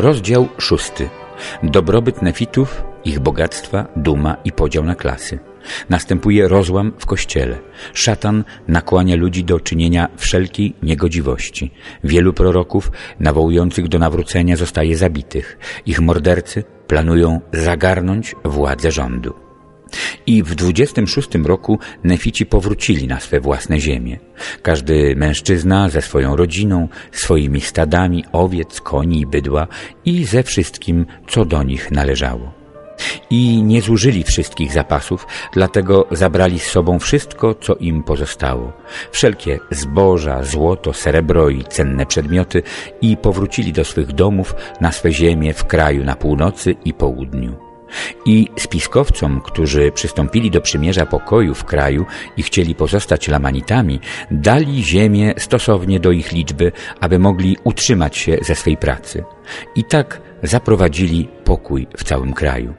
Rozdział szósty. Dobrobyt nefitów, ich bogactwa, duma i podział na klasy. Następuje rozłam w kościele. Szatan nakłania ludzi do czynienia wszelkiej niegodziwości. Wielu proroków nawołujących do nawrócenia zostaje zabitych. Ich mordercy planują zagarnąć władzę rządu. I w 26 roku Nefici powrócili na swe własne ziemie. Każdy mężczyzna ze swoją rodziną, swoimi stadami owiec, koni i bydła i ze wszystkim, co do nich należało. I nie zużyli wszystkich zapasów, dlatego zabrali z sobą wszystko, co im pozostało. Wszelkie zboża, złoto, srebro i cenne przedmioty i powrócili do swych domów na swe ziemie w kraju na północy i południu. I spiskowcom, którzy przystąpili do przymierza pokoju w kraju i chcieli pozostać Lamanitami, dali ziemię stosownie do ich liczby, aby mogli utrzymać się ze swej pracy. I tak zaprowadzili pokój w całym kraju.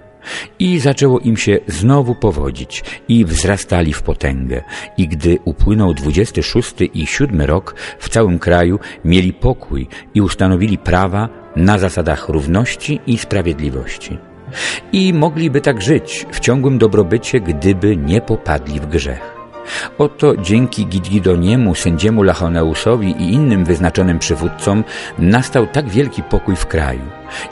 I zaczęło im się znowu powodzić i wzrastali w potęgę. I gdy upłynął dwudziesty szósty i siódmy rok, w całym kraju mieli pokój i ustanowili prawa na zasadach równości i sprawiedliwości. I mogliby tak żyć w ciągłym dobrobycie, gdyby nie popadli w grzech. Oto dzięki Gidgidoniemu, sędziemu Lachoneusowi i innym wyznaczonym przywódcom nastał tak wielki pokój w kraju.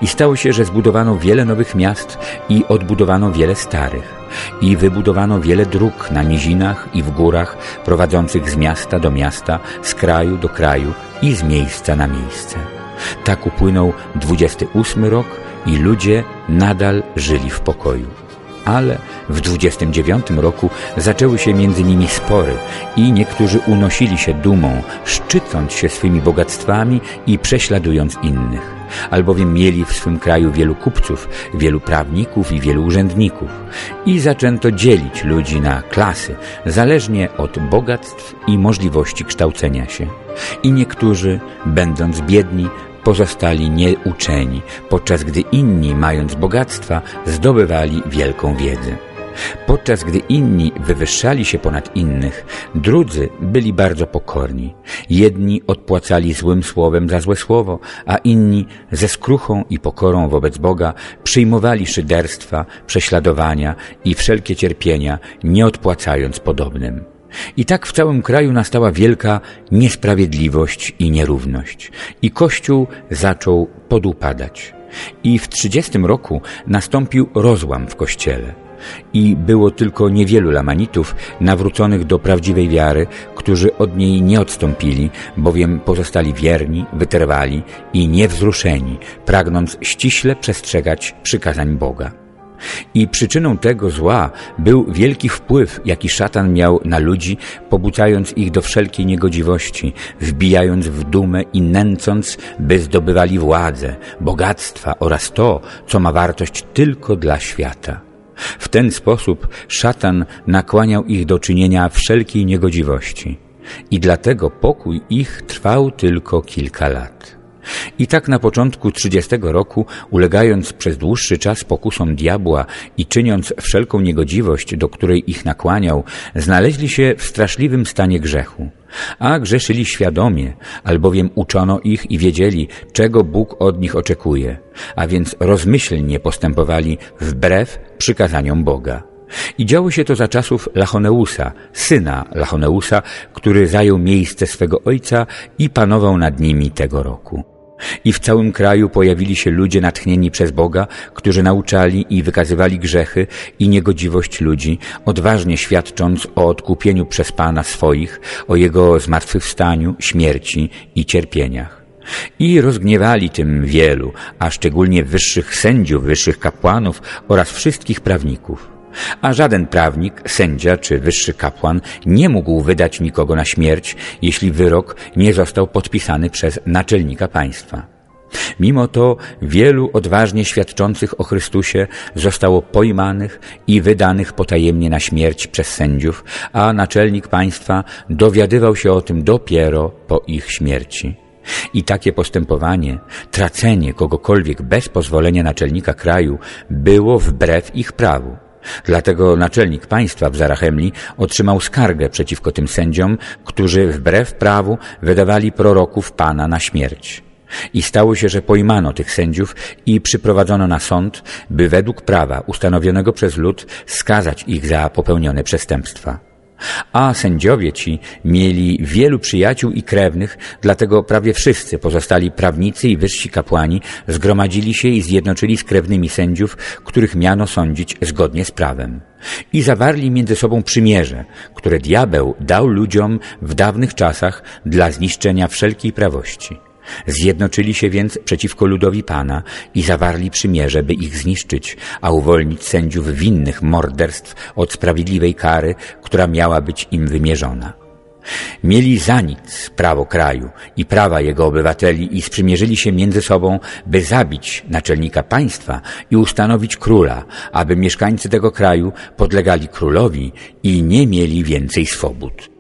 I stało się, że zbudowano wiele nowych miast i odbudowano wiele starych. I wybudowano wiele dróg na nizinach i w górach, prowadzących z miasta do miasta, z kraju do kraju i z miejsca na miejsce. Tak upłynął 28 rok i ludzie nadal żyli w pokoju ale w 29 roku zaczęły się między nimi spory i niektórzy unosili się dumą, szczycąc się swymi bogactwami i prześladując innych. Albowiem mieli w swym kraju wielu kupców, wielu prawników i wielu urzędników. I zaczęto dzielić ludzi na klasy, zależnie od bogactw i możliwości kształcenia się. I niektórzy, będąc biedni, pozostali nieuczeni, podczas gdy inni, mając bogactwa, zdobywali wielką wiedzę. Podczas gdy inni wywyższali się ponad innych, drudzy byli bardzo pokorni. Jedni odpłacali złym słowem za złe słowo, a inni ze skruchą i pokorą wobec Boga przyjmowali szyderstwa, prześladowania i wszelkie cierpienia, nie odpłacając podobnym. I tak w całym kraju nastała wielka niesprawiedliwość i nierówność. I Kościół zaczął podupadać. I w trzydziestym roku nastąpił rozłam w Kościele. I było tylko niewielu lamanitów nawróconych do prawdziwej wiary, którzy od niej nie odstąpili, bowiem pozostali wierni, wytrwali i niewzruszeni, pragnąc ściśle przestrzegać przykazań Boga. I przyczyną tego zła był wielki wpływ, jaki szatan miał na ludzi, pobudzając ich do wszelkiej niegodziwości, wbijając w dumę i nęcąc, by zdobywali władzę, bogactwa oraz to, co ma wartość tylko dla świata. W ten sposób szatan nakłaniał ich do czynienia wszelkiej niegodziwości. I dlatego pokój ich trwał tylko kilka lat. I tak na początku 30 roku, ulegając przez dłuższy czas pokusom diabła i czyniąc wszelką niegodziwość, do której ich nakłaniał, znaleźli się w straszliwym stanie grzechu. A grzeszyli świadomie, albowiem uczono ich i wiedzieli, czego Bóg od nich oczekuje, a więc rozmyślnie postępowali wbrew przykazaniom Boga. I działo się to za czasów Lachoneusa, syna Lachoneusa, który zajął miejsce swego ojca i panował nad nimi tego roku. I w całym kraju pojawili się ludzie natchnieni przez Boga, którzy nauczali i wykazywali grzechy i niegodziwość ludzi, odważnie świadcząc o odkupieniu przez Pana swoich, o Jego zmartwychwstaniu, śmierci i cierpieniach. I rozgniewali tym wielu, a szczególnie wyższych sędziów, wyższych kapłanów oraz wszystkich prawników. A żaden prawnik, sędzia czy wyższy kapłan nie mógł wydać nikogo na śmierć, jeśli wyrok nie został podpisany przez naczelnika państwa. Mimo to wielu odważnie świadczących o Chrystusie zostało pojmanych i wydanych potajemnie na śmierć przez sędziów, a naczelnik państwa dowiadywał się o tym dopiero po ich śmierci. I takie postępowanie, tracenie kogokolwiek bez pozwolenia naczelnika kraju było wbrew ich prawu. Dlatego naczelnik państwa w Zarachemli otrzymał skargę przeciwko tym sędziom, którzy wbrew prawu wydawali proroków Pana na śmierć. I stało się, że pojmano tych sędziów i przyprowadzono na sąd, by według prawa ustanowionego przez lud skazać ich za popełnione przestępstwa. A sędziowie ci mieli wielu przyjaciół i krewnych, dlatego prawie wszyscy pozostali prawnicy i wyżsi kapłani zgromadzili się i zjednoczyli z krewnymi sędziów, których miano sądzić zgodnie z prawem. I zawarli między sobą przymierze, które diabeł dał ludziom w dawnych czasach dla zniszczenia wszelkiej prawości. Zjednoczyli się więc przeciwko ludowi Pana i zawarli przymierze, by ich zniszczyć, a uwolnić sędziów winnych morderstw od sprawiedliwej kary, która miała być im wymierzona. Mieli za nic prawo kraju i prawa jego obywateli i sprzymierzyli się między sobą, by zabić naczelnika państwa i ustanowić króla, aby mieszkańcy tego kraju podlegali królowi i nie mieli więcej swobód.